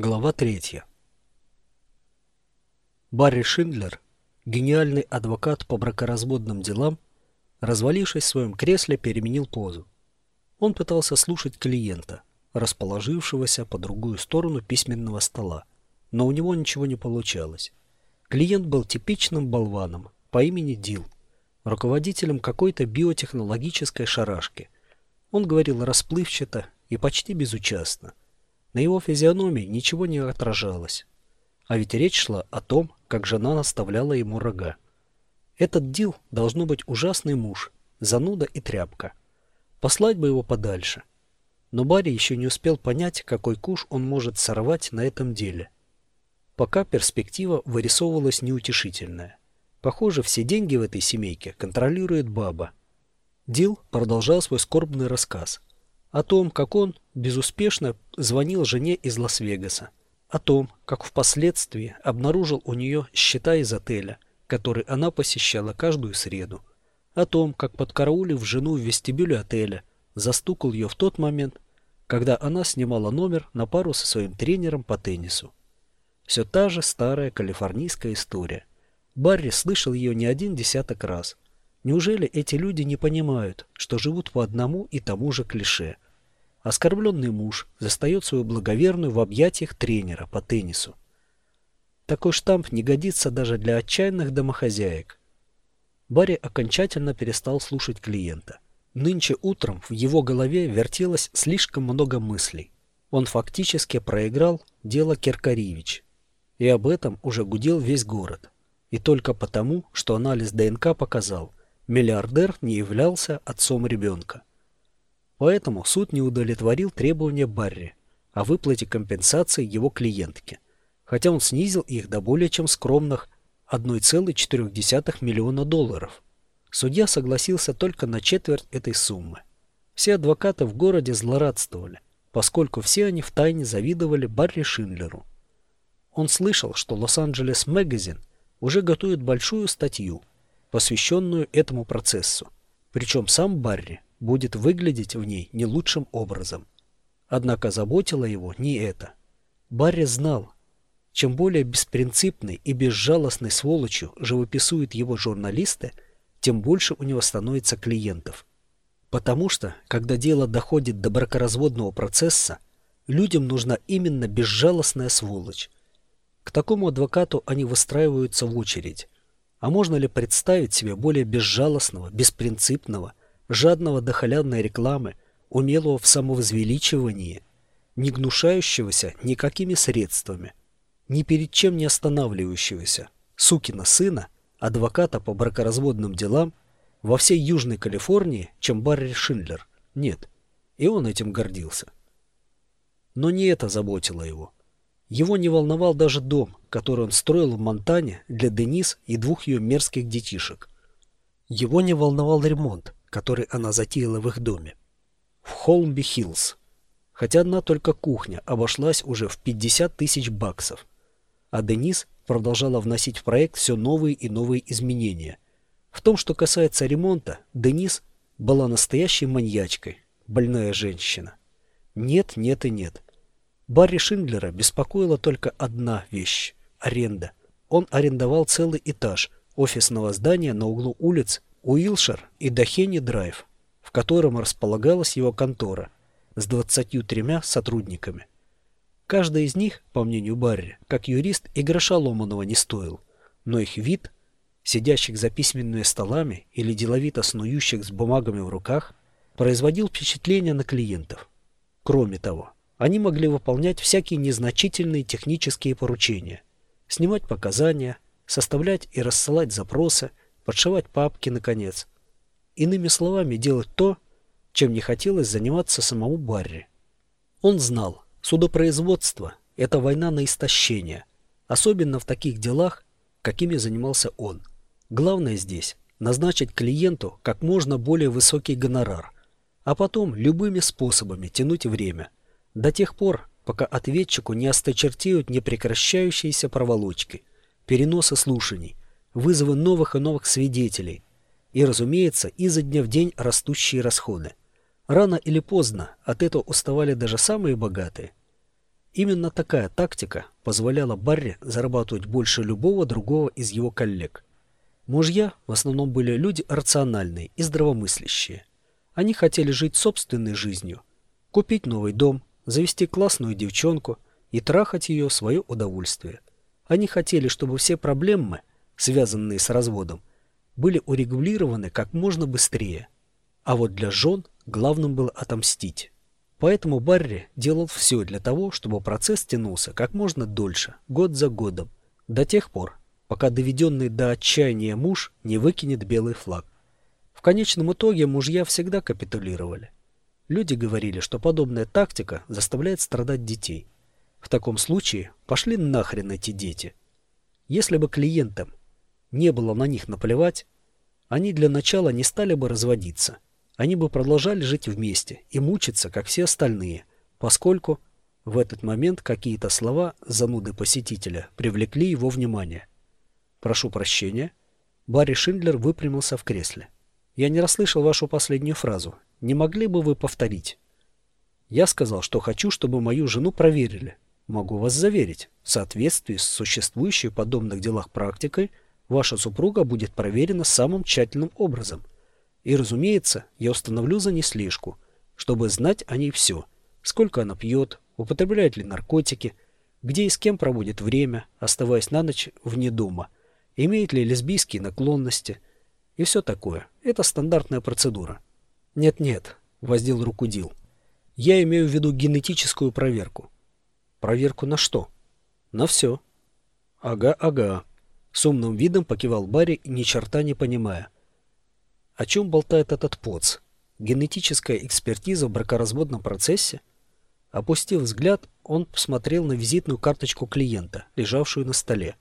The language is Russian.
Глава третья. Барри Шиндлер, гениальный адвокат по бракоразводным делам, развалившись в своем кресле, переменил позу. Он пытался слушать клиента, расположившегося по другую сторону письменного стола, но у него ничего не получалось. Клиент был типичным болваном по имени Дил, руководителем какой-то биотехнологической шарашки. Он говорил расплывчато и почти безучастно. На его физиономии ничего не отражалось. А ведь речь шла о том, как жена наставляла ему рога. Этот Дил должно быть ужасный муж, зануда и тряпка. Послать бы его подальше. Но Барри еще не успел понять, какой куш он может сорвать на этом деле. Пока перспектива вырисовывалась неутешительная. Похоже, все деньги в этой семейке контролирует баба. Дил продолжал свой скорбный рассказ о том, как он безуспешно звонил жене из Лас-Вегаса, о том, как впоследствии обнаружил у нее счета из отеля, который она посещала каждую среду, о том, как подкараулив жену в вестибюле отеля, застукал ее в тот момент, когда она снимала номер на пару со своим тренером по теннису. Все та же старая калифорнийская история. Барри слышал ее не один десяток раз. Неужели эти люди не понимают, что живут по одному и тому же клише? Оскорбленный муж застает свою благоверную в объятиях тренера по теннису. Такой штамп не годится даже для отчаянных домохозяек. Барри окончательно перестал слушать клиента. Нынче утром в его голове вертелось слишком много мыслей. Он фактически проиграл дело Керкаривич. И об этом уже гудел весь город. И только потому, что анализ ДНК показал, миллиардер не являлся отцом ребенка. Поэтому суд не удовлетворил требования Барри о выплате компенсации его клиентке, хотя он снизил их до более чем скромных 1,4 миллиона долларов – Судья согласился только на четверть этой суммы. Все адвокаты в городе злорадствовали, поскольку все они втайне завидовали Барри Шиндлеру. Он слышал, что Лос-Анджелес Магазин уже готовит большую статью, посвященную этому процессу. Причем сам Барри будет выглядеть в ней не лучшим образом. Однако заботило его не это. Барри знал, чем более беспринципной и безжалостной сволочью живописуют его журналисты – тем больше у него становится клиентов. Потому что, когда дело доходит до бракоразводного процесса, людям нужна именно безжалостная сволочь. К такому адвокату они выстраиваются в очередь. А можно ли представить себе более безжалостного, беспринципного, жадного до халявной рекламы, умелого в самовозвеличивании, не гнушающегося никакими средствами, ни перед чем не останавливающегося, сукина сына – адвоката по бракоразводным делам во всей Южной Калифорнии, чем Барри Шиндлер. Нет. И он этим гордился. Но не это заботило его. Его не волновал даже дом, который он строил в Монтане для Денис и двух ее мерзких детишек. Его не волновал ремонт, который она затеяла в их доме. В Холмби-Хиллз. Хотя одна только кухня обошлась уже в 50 тысяч баксов. А Денис продолжала вносить в проект все новые и новые изменения. В том, что касается ремонта, Денис была настоящей маньячкой, больная женщина. Нет, нет и нет. Барри Шиндлера беспокоила только одна вещь – аренда. Он арендовал целый этаж офисного здания на углу улиц Уилшер и Дахени Драйв, в котором располагалась его контора с 23 сотрудниками. Каждый из них, по мнению Барри, как юрист и гроша ломаного не стоил, но их вид, сидящих за письменными столами или деловито снующих с бумагами в руках, производил впечатление на клиентов. Кроме того, они могли выполнять всякие незначительные технические поручения, снимать показания, составлять и рассылать запросы, подшивать папки, наконец. Иными словами, делать то, чем не хотелось заниматься самому Барри. Он знал, Судопроизводство – это война на истощение, особенно в таких делах, какими занимался он. Главное здесь – назначить клиенту как можно более высокий гонорар, а потом любыми способами тянуть время, до тех пор, пока ответчику не осточертеют непрекращающиеся проволочки, переносы слушаний, вызовы новых и новых свидетелей и, разумеется, изо дня в день растущие расходы. Рано или поздно от этого уставали даже самые богатые. Именно такая тактика позволяла Барри зарабатывать больше любого другого из его коллег. Мужья в основном были люди рациональные и здравомыслящие. Они хотели жить собственной жизнью, купить новый дом, завести классную девчонку и трахать ее в свое удовольствие. Они хотели, чтобы все проблемы, связанные с разводом, были урегулированы как можно быстрее. А вот для жен главным было отомстить. Поэтому Барри делал все для того, чтобы процесс тянулся как можно дольше, год за годом, до тех пор, пока доведенный до отчаяния муж не выкинет белый флаг. В конечном итоге мужья всегда капитулировали. Люди говорили, что подобная тактика заставляет страдать детей. В таком случае пошли нахрен эти дети. Если бы клиентам не было на них наплевать, они для начала не стали бы разводиться – они бы продолжали жить вместе и мучиться, как все остальные, поскольку в этот момент какие-то слова зануды посетителя привлекли его внимание. «Прошу прощения». Барри Шиндлер выпрямился в кресле. «Я не расслышал вашу последнюю фразу. Не могли бы вы повторить?» «Я сказал, что хочу, чтобы мою жену проверили. Могу вас заверить, в соответствии с существующей в подобных делах практикой, ваша супруга будет проверена самым тщательным образом – и, разумеется, я установлю за ней слежку, чтобы знать о ней все. Сколько она пьет, употребляет ли наркотики, где и с кем проводит время, оставаясь на ночь вне дома, имеет ли лесбийские наклонности и все такое. Это стандартная процедура. Нет-нет, воздел руку Дил. Я имею в виду генетическую проверку. Проверку на что? На все. Ага, ага. С умным видом покивал Барри, ни черта не понимая. О чем болтает этот поц? Генетическая экспертиза в бракоразводном процессе? Опустив взгляд, он посмотрел на визитную карточку клиента, лежавшую на столе.